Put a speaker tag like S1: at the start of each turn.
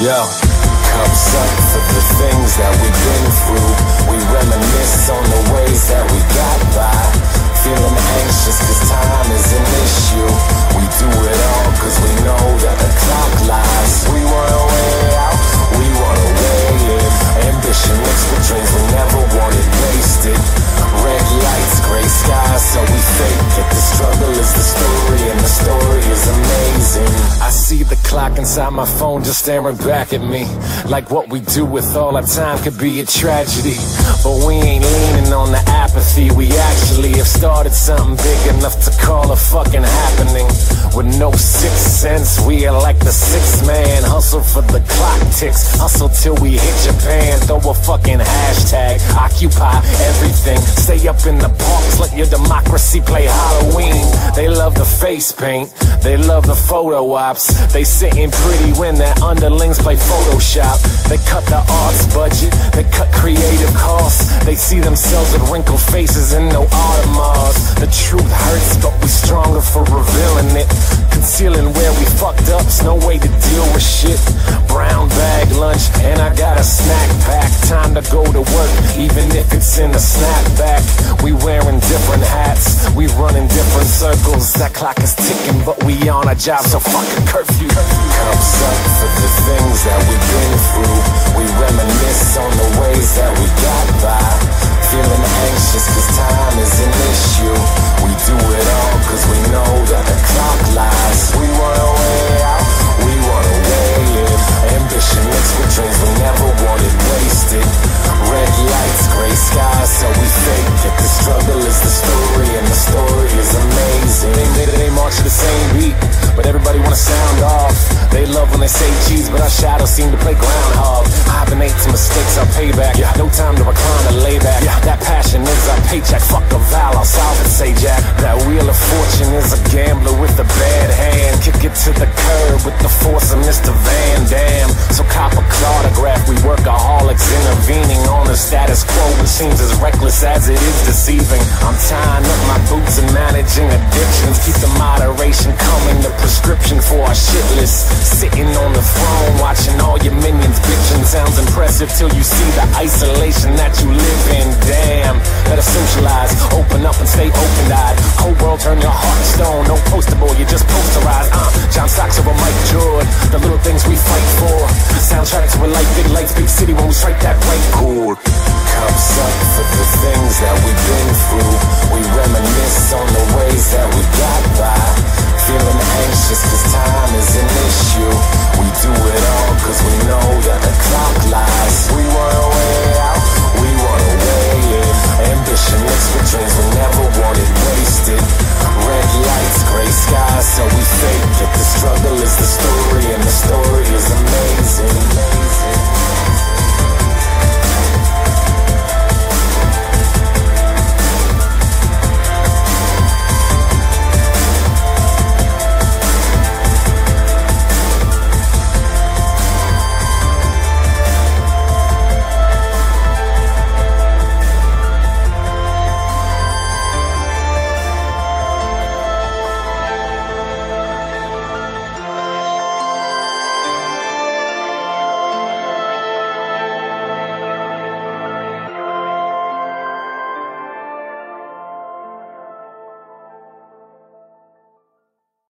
S1: Yo, cups up for the things that we've been through. We reminisce on the ways that we got by. Feeling anxious cause time is an issue. Clock inside my phone just staring back at me. Like what we do with all our time could be a tragedy. But we ain't leaning on the apathy. We actually have started something big enough to call a fucking happening. With no sixth sense, we are like the sixth man. Hustle for the clock ticks. Hustle till we hit Japan. Throw a fucking hashtag. Occupy everything. Stay up in the parks, let your democracy play Halloween. They love the face paint, they love the photo ops. They sitting pretty when their underlings play Photoshop. They cut the arts budget, they cut creative costs. They see themselves with wrinkled faces and no Audemars. The truth hurts, but we stronger for revealing it. Concealing where we fucked up's no way to deal with shit. Brown bag lunch, and I got a snack pack. Time to go to work, even if it's in a snapback. We wearing different hats, we running different circles. That clock is ticking, but we on a job, so fuck a curfew. Cups up for the things that we've been through. We reminisce on the ways that we got by. Feeling anxious cause time is an issue. We do They love when they say cheese, but our shadows seem to play groundhog. Hibernate to mistakes, our payback. Yeah. No time to recline or lay back. Yeah. That passion is our paycheck. Fuck a vow, I'll solve it, say Jack. That wheel of fortune is a gambler with a bad hand. Kick it to the curb with the force of Mr. Van Damme. So cop a clautograph, we workaholics intervening on the status quo, which seems as reckless as it is deceiving. I'm tying up my boots and managing addictions. Keep the moderation coming, the prescription for our shit list. Sitting on the throne, watching all your minions bitching. Sounds impressive till you see the isolation that you live in. Damn, better socialize, open up and stay open eyed. Whole world turn your heart to stone, no poster boy, you just posterize. Uh, John Starks over Mike Jordan, the little things we fight for. Soundtrack to a light, big lights, big city when we strike that right chord. Cups up for the things that we've been